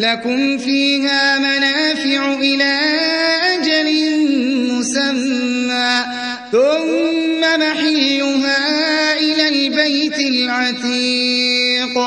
لكم فيها منافع إلى أجل مسمى. ثم محلها إلى البيت العتيق.